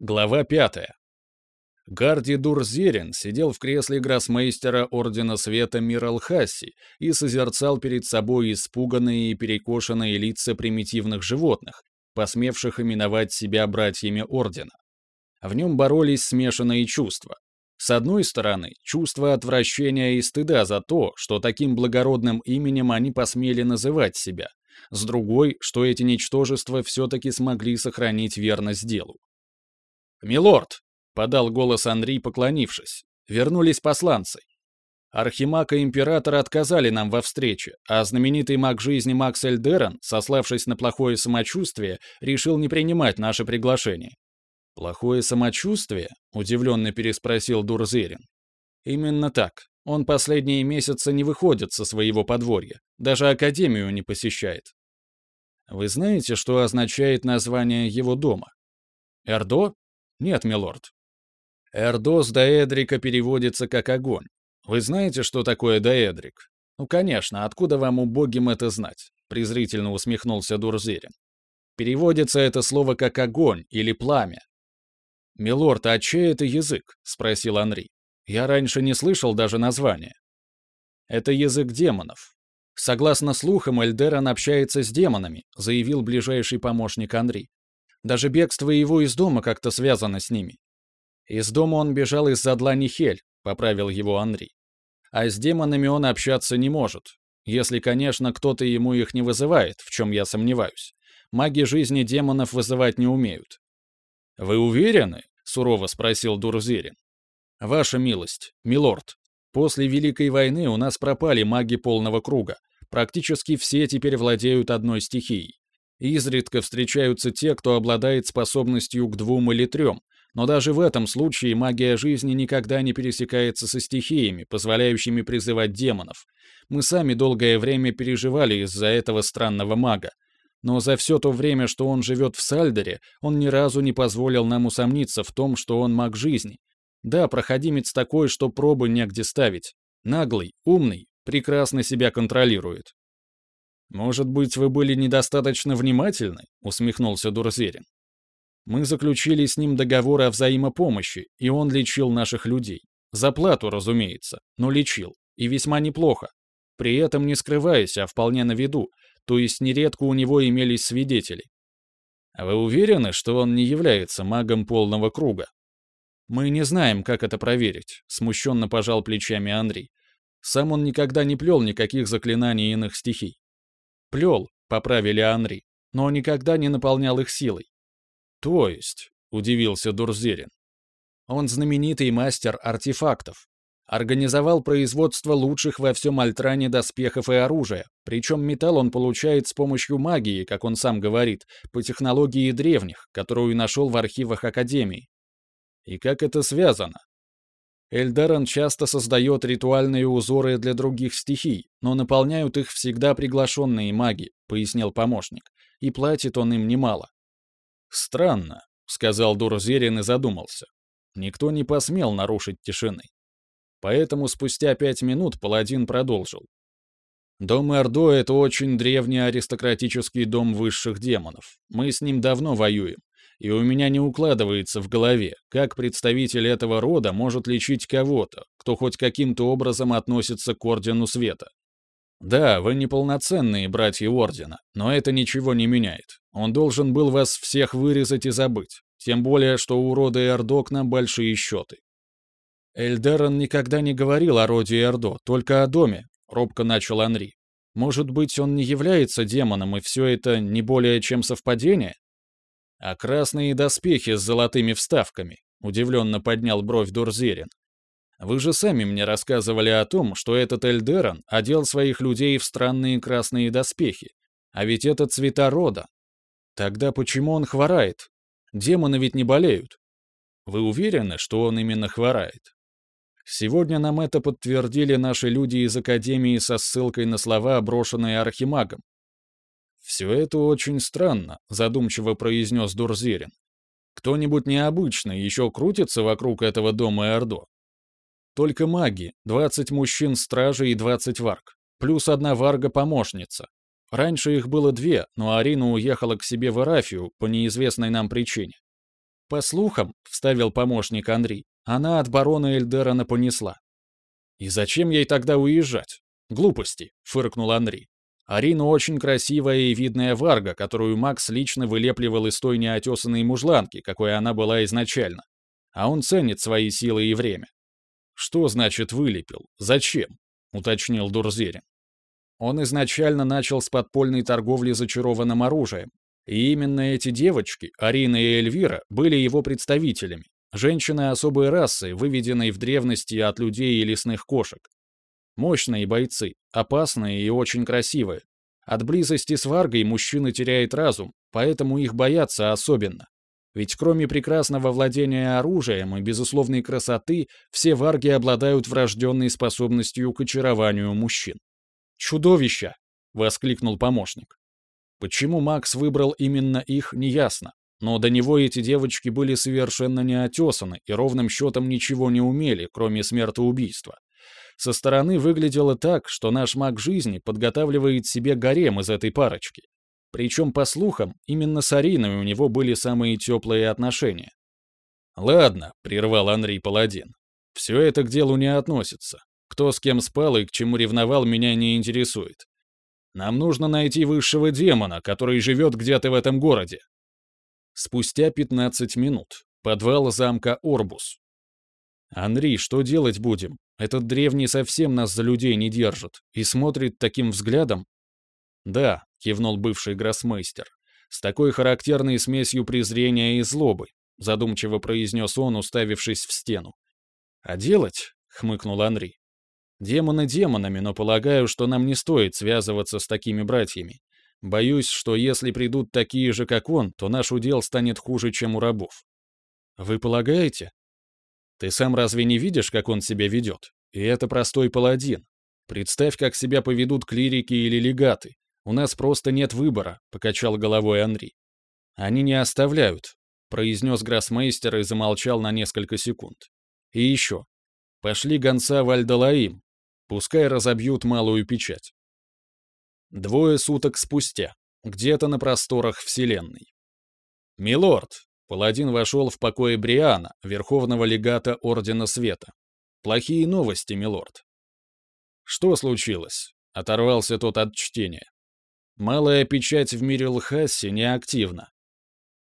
Глава 5. Гарди Дурзерин сидел в кресле гроссмейстера Ордена Света Миралхаси и созерцал перед собой испуганные и перекошенные лица примитивных животных, посмевших именовать себя братьями Ордена. В нем боролись смешанные чувства. С одной стороны, чувство отвращения и стыда за то, что таким благородным именем они посмели называть себя. С другой, что эти ничтожества все-таки смогли сохранить верность делу. «Милорд!» — подал голос Андрей, поклонившись. «Вернулись посланцы. Архимаг и император отказали нам во встрече, а знаменитый маг жизни Макс Эльдерон, сославшись на плохое самочувствие, решил не принимать наше приглашение. «Плохое самочувствие?» — удивленно переспросил Дурзерин. «Именно так. Он последние месяцы не выходит со своего подворья, даже академию не посещает. Вы знаете, что означает название его дома? Эрдо? Нет, милорд. Эрдос Даэдрика переводится как огонь. Вы знаете, что такое Даэдрик? Ну, конечно, откуда вам убогим это знать? Презрительно усмехнулся Дурзерин. Переводится это слово как огонь или пламя. «Милорд, а чей это язык?» — спросил Анри. «Я раньше не слышал даже названия». «Это язык демонов. Согласно слухам, Эльдеран общается с демонами», — заявил ближайший помощник Анри. Даже бегство его из дома как-то связано с ними. Из дома он бежал из-за длани Хель, поправил его Андрей. А с демонами он общаться не может, если, конечно, кто-то ему их не вызывает, в чем я сомневаюсь. Маги жизни демонов вызывать не умеют. «Вы уверены?» — сурово спросил Дурзерин. «Ваша милость, милорд, после Великой войны у нас пропали маги полного круга. Практически все теперь владеют одной стихией. Изредка встречаются те, кто обладает способностью к двум или трем, но даже в этом случае магия жизни никогда не пересекается со стихиями, позволяющими призывать демонов. Мы сами долгое время переживали из-за этого странного мага. Но за все то время, что он живет в Сальдере, он ни разу не позволил нам усомниться в том, что он маг жизни. Да, проходимец такой, что пробы негде ставить. Наглый, умный, прекрасно себя контролирует. «Может быть, вы были недостаточно внимательны?» — усмехнулся Дурзерин. «Мы заключили с ним договор о взаимопомощи, и он лечил наших людей. За плату, разумеется, но лечил. И весьма неплохо. При этом не скрываясь, а вполне на виду, то есть нередко у него имелись свидетели. А вы уверены, что он не является магом полного круга? Мы не знаем, как это проверить, смущенно пожал плечами Андрей. Сам он никогда не плел никаких заклинаний иных стихий. Плел, поправили Анри, но никогда не наполнял их силой. То есть, удивился Дурзерин. Он знаменитый мастер артефактов. Организовал производство лучших во всем Альтране доспехов и оружия, причем металл он получает с помощью магии, как он сам говорит, по технологии древних, которую нашел в архивах Академии. И как это связано? Эльдарон часто создает ритуальные узоры для других стихий, но наполняют их всегда приглашенные маги, пояснил помощник, и платит он им немало. Странно, сказал Дурзерин и задумался. Никто не посмел нарушить тишины. Поэтому спустя пять минут паладин продолжил. Дом Эрдо — это очень древний аристократический дом высших демонов. Мы с ним давно воюем и у меня не укладывается в голове, как представитель этого рода может лечить кого-то, кто хоть каким-то образом относится к Ордену Света. Да, вы неполноценные братья Ордена, но это ничего не меняет. Он должен был вас всех вырезать и забыть, тем более, что у рода Эрдо к нам большие счеты. Эльдерон никогда не говорил о роде Эрдо, только о доме, робко начал Анри. Может быть, он не является демоном, и все это не более чем совпадение? «А красные доспехи с золотыми вставками», — удивленно поднял бровь Дурзерин. «Вы же сами мне рассказывали о том, что этот Эльдерон одел своих людей в странные красные доспехи. А ведь это цвета рода. Тогда почему он хворает? Демоны ведь не болеют. Вы уверены, что он именно хворает?» Сегодня нам это подтвердили наши люди из Академии со ссылкой на слова, брошенные Архимагом. «Все это очень странно», — задумчиво произнес Дурзерин. «Кто-нибудь необычный еще крутится вокруг этого дома Эрдо?» «Только маги, 20 мужчин-стражи и 20 варг, плюс одна варга-помощница. Раньше их было две, но Арина уехала к себе в Арафию по неизвестной нам причине. По слухам, вставил помощник Андрей, она от барона Эльдерана понесла. И зачем ей тогда уезжать? Глупости, фыркнул Андрей. Арина очень красивая и видная варга, которую Макс лично вылепливал из той неотесанной мужланки, какой она была изначально. А он ценит свои силы и время. Что значит вылепил? Зачем? уточнил Дурзерин. Он изначально начал с подпольной торговли зачарованным оружием, и именно эти девочки, Арина и Эльвира, были его представителями, женщины особой расы, выведенной в древности от людей и лесных кошек. Мощные бойцы, опасные и очень красивые. От близости с Варгой мужчина теряет разум, поэтому их боятся особенно. Ведь кроме прекрасного владения оружием и безусловной красоты, все варги обладают врожденной способностью к очарованию мужчин. «Чудовища!» — воскликнул помощник. Почему Макс выбрал именно их, неясно. Но до него эти девочки были совершенно неотесаны и ровным счетом ничего не умели, кроме смертоубийства. Со стороны выглядело так, что наш маг жизни подготавливает себе гарем из этой парочки. Причем, по слухам, именно с Ариной у него были самые теплые отношения. «Ладно», — прервал Андрей Паладин. «Все это к делу не относится. Кто с кем спал и к чему ревновал, меня не интересует. Нам нужно найти высшего демона, который живет где-то в этом городе». Спустя 15 минут. Подвал замка Орбус. «Анри, что делать будем? Этот древний совсем нас за людей не держит и смотрит таким взглядом». «Да», — кивнул бывший гроссмейстер, «с такой характерной смесью презрения и злобы», — задумчиво произнес он, уставившись в стену. «А делать?» — хмыкнул Анри. Демоны демонами, но полагаю, что нам не стоит связываться с такими братьями. Боюсь, что если придут такие же, как он, то наш удел станет хуже, чем у рабов. Вы полагаете? Ты сам разве не видишь, как он себя ведет? И это простой паладин. Представь, как себя поведут клирики или легаты. У нас просто нет выбора, покачал головой Андрей. Они не оставляют, произнес гроссмейстер и замолчал на несколько секунд. И еще. Пошли гонца в Альдалаим, Пускай разобьют малую печать. Двое суток спустя, где-то на просторах Вселенной. «Милорд!» — паладин вошел в покое Бриана, верховного легата Ордена Света. «Плохие новости, милорд». «Что случилось?» — оторвался тот от чтения. «Малая печать в мире Лхасси неактивна.